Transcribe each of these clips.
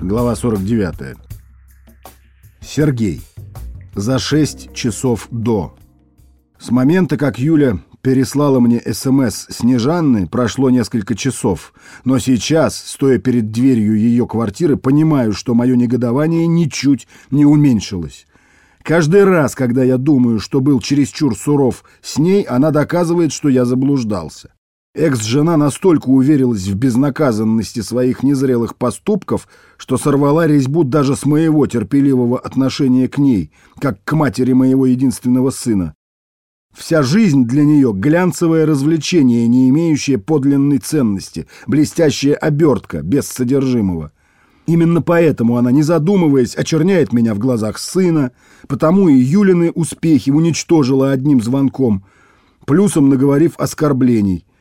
Глава 49. Сергей. За 6 часов до. С момента, как Юля переслала мне СМС Снежанны, прошло несколько часов, но сейчас, стоя перед дверью ее квартиры, понимаю, что мое негодование ничуть не уменьшилось. Каждый раз, когда я думаю, что был чересчур суров с ней, она доказывает, что я заблуждался. Экс-жена настолько уверилась в безнаказанности своих незрелых поступков, что сорвала резьбу даже с моего терпеливого отношения к ней, как к матери моего единственного сына. Вся жизнь для нее — глянцевое развлечение, не имеющее подлинной ценности, блестящая обертка, без содержимого. Именно поэтому она, не задумываясь, очерняет меня в глазах сына, потому и Юлины успехи уничтожила одним звонком, плюсом наговорив оскорблений —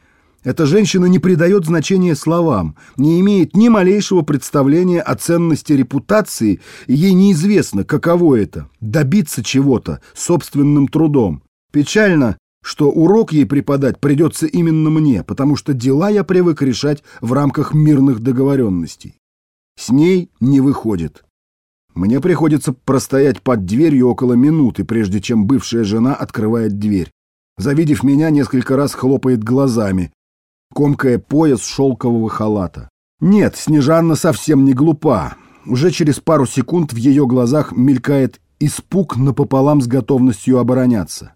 эта женщина не придает значения словам, не имеет ни малейшего представления о ценности репутации, и ей неизвестно, каково это – добиться чего-то собственным трудом. Печально, что урок ей преподать придется именно мне, потому что дела я привык решать в рамках мирных договоренностей. С ней не выходит. Мне приходится простоять под дверью около минуты, прежде чем бывшая жена открывает дверь. Завидев меня, несколько раз хлопает глазами, комкая пояс шелкового халата. Нет, Снежанна совсем не глупа. Уже через пару секунд в ее глазах мелькает испуг напополам с готовностью обороняться.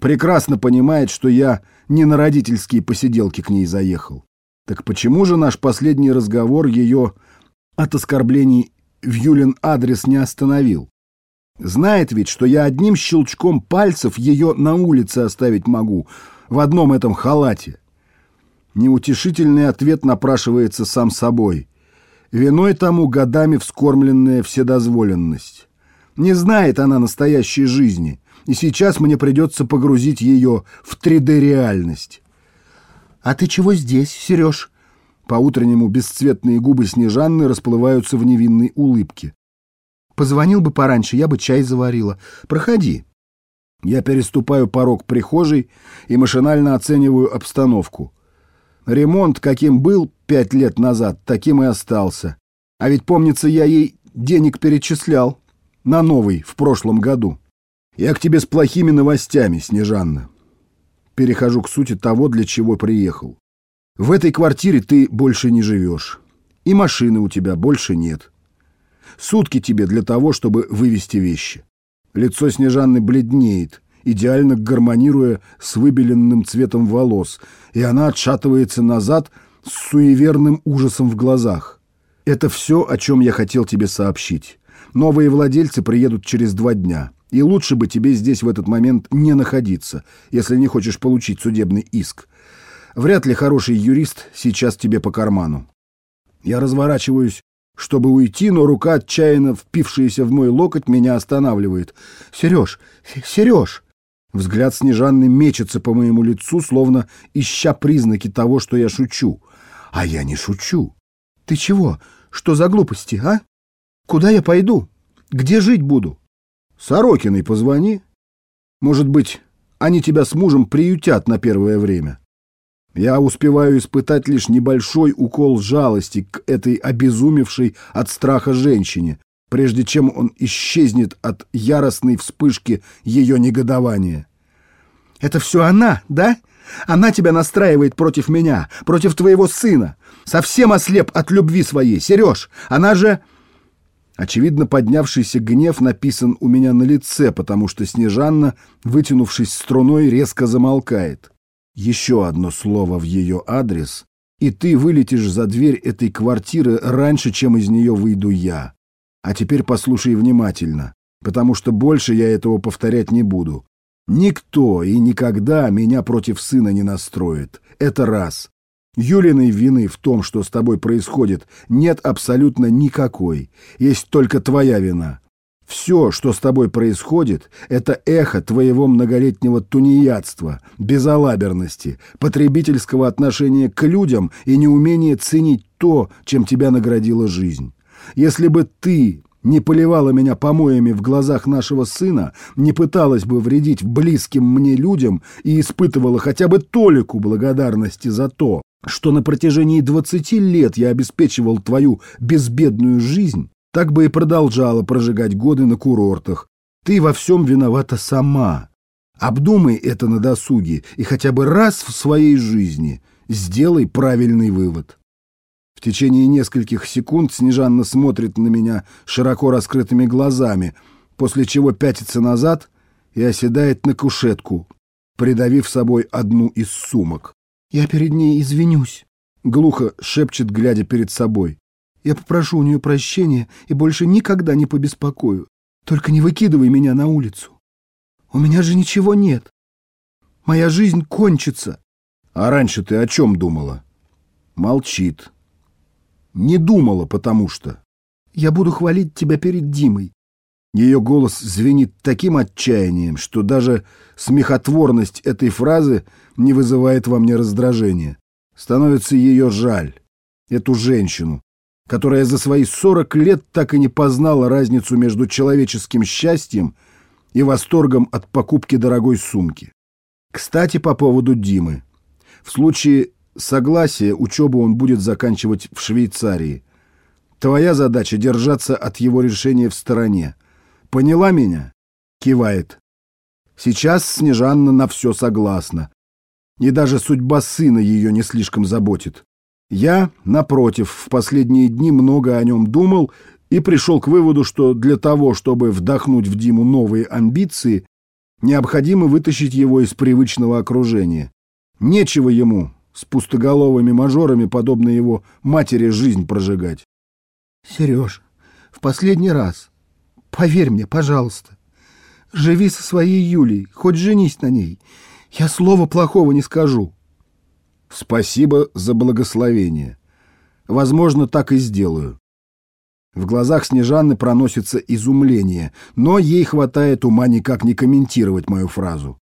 Прекрасно понимает, что я не на родительские посиделки к ней заехал. Так почему же наш последний разговор ее от оскорблений в Юлин адрес не остановил? Знает ведь, что я одним щелчком пальцев ее на улице оставить могу, в одном этом халате. Неутешительный ответ напрашивается сам собой. Виной тому годами вскормленная вседозволенность. Не знает она настоящей жизни, и сейчас мне придется погрузить ее в 3D-реальность. «А ты чего здесь, Сереж?» По-утреннему бесцветные губы Снежанны расплываются в невинной улыбке. «Позвонил бы пораньше, я бы чай заварила. Проходи». Я переступаю порог прихожей и машинально оцениваю обстановку. Ремонт, каким был пять лет назад, таким и остался. А ведь, помнится, я ей денег перечислял. На новый, в прошлом году. Я к тебе с плохими новостями, Снежанна. Перехожу к сути того, для чего приехал. В этой квартире ты больше не живешь. И машины у тебя больше нет. Сутки тебе для того, чтобы вывести вещи. Лицо Снежанны бледнеет идеально гармонируя с выбеленным цветом волос, и она отшатывается назад с суеверным ужасом в глазах. Это все, о чем я хотел тебе сообщить. Новые владельцы приедут через два дня, и лучше бы тебе здесь в этот момент не находиться, если не хочешь получить судебный иск. Вряд ли хороший юрист сейчас тебе по карману. Я разворачиваюсь, чтобы уйти, но рука, отчаянно впившаяся в мой локоть, меня останавливает. «Сереж! Сереж!» Взгляд Снежанны мечется по моему лицу, словно ища признаки того, что я шучу. А я не шучу. Ты чего? Что за глупости, а? Куда я пойду? Где жить буду? Сорокиной позвони. Может быть, они тебя с мужем приютят на первое время. Я успеваю испытать лишь небольшой укол жалости к этой обезумевшей от страха женщине, прежде чем он исчезнет от яростной вспышки ее негодования. «Это все она, да? Она тебя настраивает против меня, против твоего сына. Совсем ослеп от любви своей, Сереж. Она же...» Очевидно, поднявшийся гнев написан у меня на лице, потому что Снежанна, вытянувшись струной, резко замолкает. Еще одно слово в ее адрес, и ты вылетишь за дверь этой квартиры раньше, чем из нее выйду я. А теперь послушай внимательно, потому что больше я этого повторять не буду. Никто и никогда меня против сына не настроит. Это раз. Юлиной вины в том, что с тобой происходит, нет абсолютно никакой. Есть только твоя вина. Все, что с тобой происходит, это эхо твоего многолетнего тунеядства, безалаберности, потребительского отношения к людям и неумения ценить то, чем тебя наградила жизнь. Если бы ты не поливала меня помоями в глазах нашего сына, не пыталась бы вредить близким мне людям и испытывала хотя бы толику благодарности за то, что на протяжении двадцати лет я обеспечивал твою безбедную жизнь, так бы и продолжала прожигать годы на курортах. Ты во всем виновата сама. Обдумай это на досуге и хотя бы раз в своей жизни сделай правильный вывод. В течение нескольких секунд Снежанна смотрит на меня широко раскрытыми глазами, после чего пятится назад и оседает на кушетку, придавив собой одну из сумок. «Я перед ней извинюсь», — глухо шепчет, глядя перед собой. «Я попрошу у нее прощения и больше никогда не побеспокою. Только не выкидывай меня на улицу. У меня же ничего нет. Моя жизнь кончится». «А раньше ты о чем думала?» Молчит. «Не думала, потому что...» «Я буду хвалить тебя перед Димой. Ее голос звенит таким отчаянием, что даже смехотворность этой фразы не вызывает во мне раздражения. Становится ее жаль, эту женщину, которая за свои сорок лет так и не познала разницу между человеческим счастьем и восторгом от покупки дорогой сумки. Кстати, по поводу Димы. В случае согласия учебу он будет заканчивать в Швейцарии. Твоя задача — держаться от его решения в стороне. Поняла меня? Кивает. Сейчас Снежанна на все согласна. И даже судьба сына ее не слишком заботит. Я, напротив, в последние дни много о нем думал и пришел к выводу, что для того, чтобы вдохнуть в Диму новые амбиции, необходимо вытащить его из привычного окружения. Нечего ему с пустоголовыми мажорами, подобно его матери, жизнь прожигать. — Сереж, в последний раз, Поверь мне, пожалуйста. Живи со своей Юлей, хоть женись на ней. Я слова плохого не скажу. Спасибо за благословение. Возможно, так и сделаю. В глазах Снежаны проносится изумление, но ей хватает ума никак не комментировать мою фразу.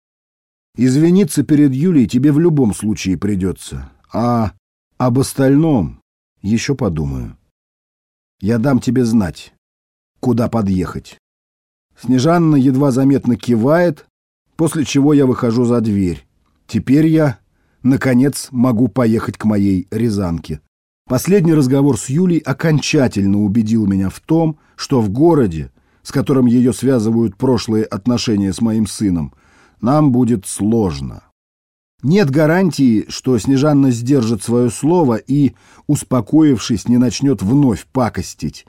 Извиниться перед Юлей тебе в любом случае придется, а об остальном еще подумаю. Я дам тебе знать куда подъехать. Снежанна едва заметно кивает, после чего я выхожу за дверь. Теперь я, наконец, могу поехать к моей Рязанке. Последний разговор с Юлей окончательно убедил меня в том, что в городе, с которым ее связывают прошлые отношения с моим сыном, нам будет сложно. Нет гарантии, что Снежанна сдержит свое слово и, успокоившись, не начнет вновь пакостить,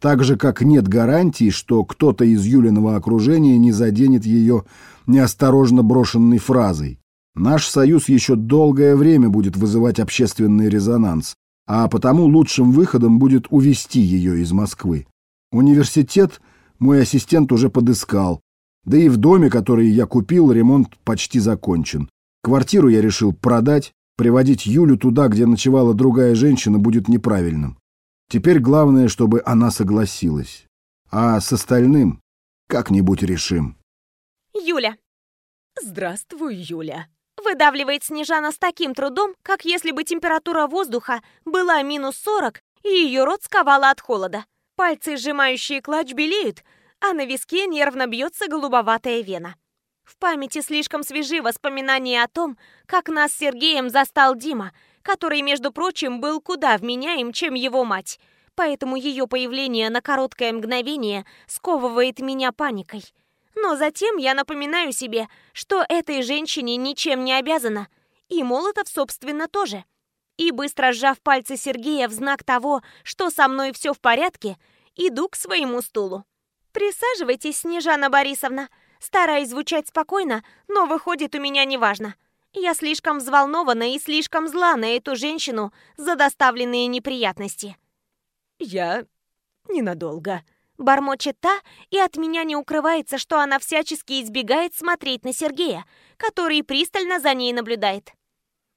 так же, как нет гарантии, что кто-то из Юлиного окружения не заденет ее неосторожно брошенной фразой. Наш союз еще долгое время будет вызывать общественный резонанс, а потому лучшим выходом будет увести ее из Москвы. Университет мой ассистент уже подыскал, да и в доме, который я купил, ремонт почти закончен. Квартиру я решил продать, приводить Юлю туда, где ночевала другая женщина, будет неправильным. Теперь главное, чтобы она согласилась. А с остальным как-нибудь решим. Юля. Здравствуй, Юля. Выдавливает Снежана с таким трудом, как если бы температура воздуха была минус сорок, и ее рот сковала от холода. Пальцы, сжимающие клатч, белеют, а на виске нервно бьется голубоватая вена. В памяти слишком свежи воспоминания о том, как нас с Сергеем застал Дима, который, между прочим, был куда вменяем, чем его мать. Поэтому ее появление на короткое мгновение сковывает меня паникой. Но затем я напоминаю себе, что этой женщине ничем не обязана, и Молотов, собственно, тоже. И быстро сжав пальцы Сергея в знак того, что со мной все в порядке, иду к своему стулу. «Присаживайтесь, Снежана Борисовна», стараясь звучать спокойно, но выходит у меня неважно. Я слишком взволнована и слишком зла на эту женщину за доставленные неприятности. Я ненадолго. Бормочет та, и от меня не укрывается, что она всячески избегает смотреть на Сергея, который пристально за ней наблюдает.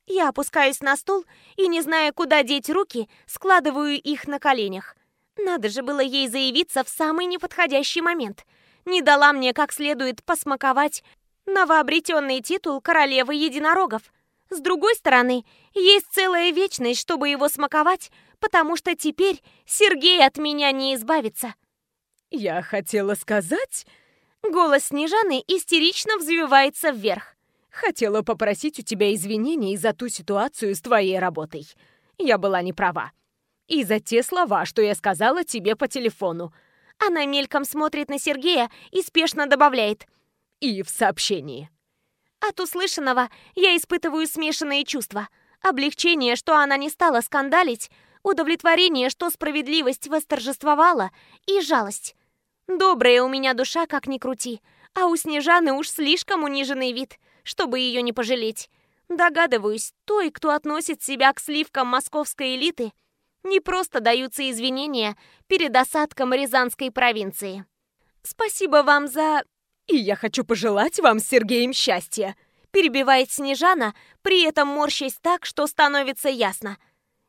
Я опускаюсь на стул и, не зная, куда деть руки, складываю их на коленях. Надо же было ей заявиться в самый неподходящий момент. Не дала мне как следует посмаковать новообретенный титул королевы единорогов. С другой стороны, есть целая вечность, чтобы его смаковать, потому что теперь Сергей от меня не избавится. Я хотела сказать... Голос Снежаны истерично взвивается вверх. хотела попросить у тебя извинений за ту ситуацию с твоей работой. Я была не права. И за те слова, что я сказала тебе по телефону. Она мельком смотрит на Сергея и спешно добавляет. И в сообщении. От услышанного я испытываю смешанные чувства. Облегчение, что она не стала скандалить, удовлетворение, что справедливость восторжествовала, и жалость. Добрая у меня душа, как ни крути, а у Снежаны уж слишком униженный вид, чтобы ее не пожалеть. Догадываюсь, той, кто относит себя к сливкам московской элиты, не просто даются извинения перед осадком Рязанской провинции. Спасибо вам за... И я хочу пожелать вам с Сергеем счастья, перебивает Снежана, при этом морщась так, что становится ясно.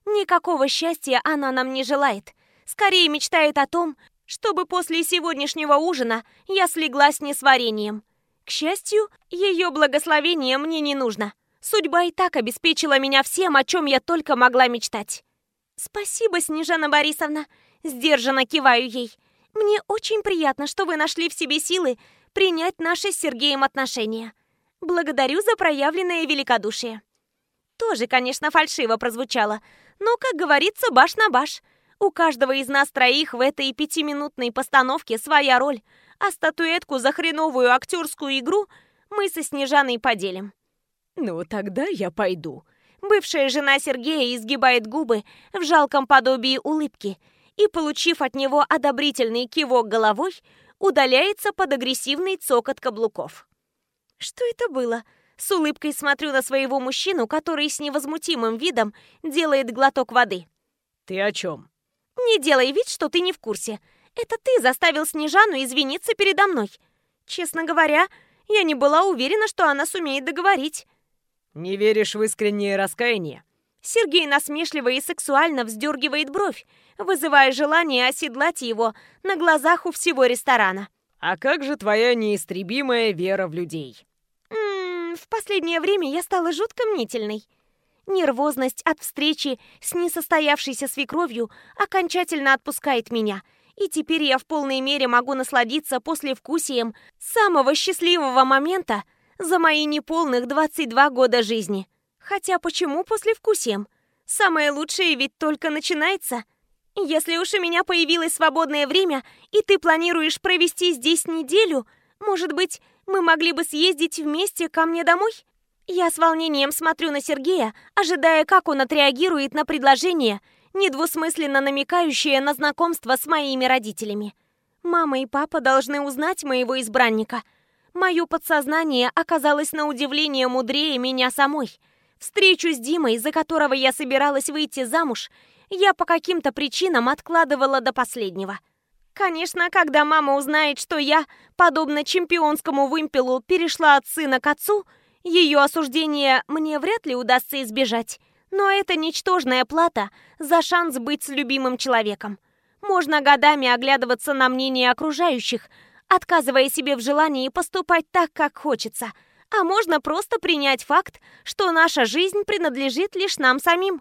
Никакого счастья она нам не желает. Скорее мечтает о том, чтобы после сегодняшнего ужина я слегла с несварением. К счастью, ее благословение мне не нужно. Судьба и так обеспечила меня всем, о чем я только могла мечтать. «Спасибо, Снежана Борисовна!» Сдержанно киваю ей. «Мне очень приятно, что вы нашли в себе силы принять наши с Сергеем отношения. Благодарю за проявленное великодушие». Тоже, конечно, фальшиво прозвучало, но, как говорится, баш на баш. У каждого из нас троих в этой пятиминутной постановке своя роль, а статуэтку за хреновую актерскую игру мы со Снежаной поделим. «Ну, тогда я пойду». Бывшая жена Сергея изгибает губы в жалком подобии улыбки и, получив от него одобрительный кивок головой, удаляется под агрессивный цокот каблуков. Что это было? С улыбкой смотрю на своего мужчину, который с невозмутимым видом делает глоток воды. «Ты о чем?» «Не делай вид, что ты не в курсе. Это ты заставил Снежану извиниться передо мной. Честно говоря, я не была уверена, что она сумеет договорить». «Не веришь в искреннее раскаяние?» Сергей насмешливо и сексуально вздергивает бровь, вызывая желание оседлать его на глазах у всего ресторана. «А как же твоя неистребимая вера в людей?» М в последнее время я стала жутко мнительной. Нервозность от встречи с несостоявшейся свекровью окончательно отпускает меня, и теперь я в полной мере могу насладиться послевкусием самого счастливого момента за мои неполных 22 года жизни. Хотя почему послевкусием? Самое лучшее ведь только начинается. Если уж у меня появилось свободное время, и ты планируешь провести здесь неделю, может быть, мы могли бы съездить вместе ко мне домой? Я с волнением смотрю на Сергея, ожидая, как он отреагирует на предложение, недвусмысленно намекающее на знакомство с моими родителями. Мама и папа должны узнать моего избранника. Мое подсознание оказалось на удивление мудрее меня самой. Встречу с Димой, за которого я собиралась выйти замуж, я по каким-то причинам откладывала до последнего. Конечно, когда мама узнает, что я, подобно чемпионскому вымпелу, перешла от сына к отцу, ее осуждение мне вряд ли удастся избежать. Но это ничтожная плата за шанс быть с любимым человеком. Можно годами оглядываться на мнение окружающих, отказывая себе в желании поступать так, как хочется. А можно просто принять факт, что наша жизнь принадлежит лишь нам самим.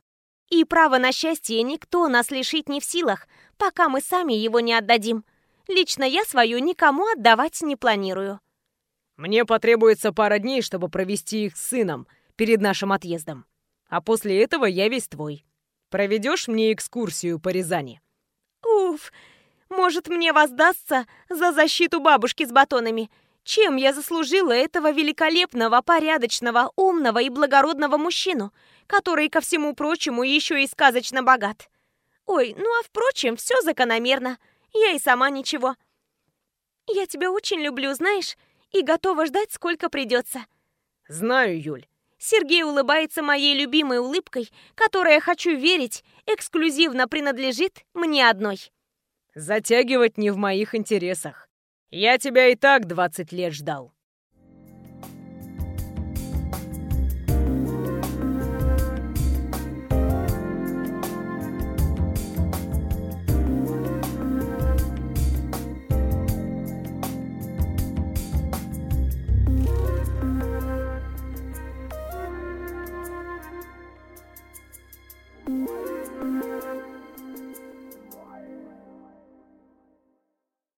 И право на счастье никто нас лишить не в силах, пока мы сами его не отдадим. Лично я свою никому отдавать не планирую. Мне потребуется пара дней, чтобы провести их с сыном перед нашим отъездом. А после этого я весь твой. Проведешь мне экскурсию по Рязани? Уф, может, мне воздастся за защиту бабушки с батонами. Чем я заслужила этого великолепного, порядочного, умного и благородного мужчину, который, ко всему прочему, еще и сказочно богат? Ой, ну а впрочем, все закономерно. Я и сама ничего. Я тебя очень люблю, знаешь, и готова ждать, сколько придется. Знаю, Юль. Сергей улыбается моей любимой улыбкой, которая, хочу верить, эксклюзивно принадлежит мне одной. Затягивать не в моих интересах. Я тебя и так 20 лет ждал.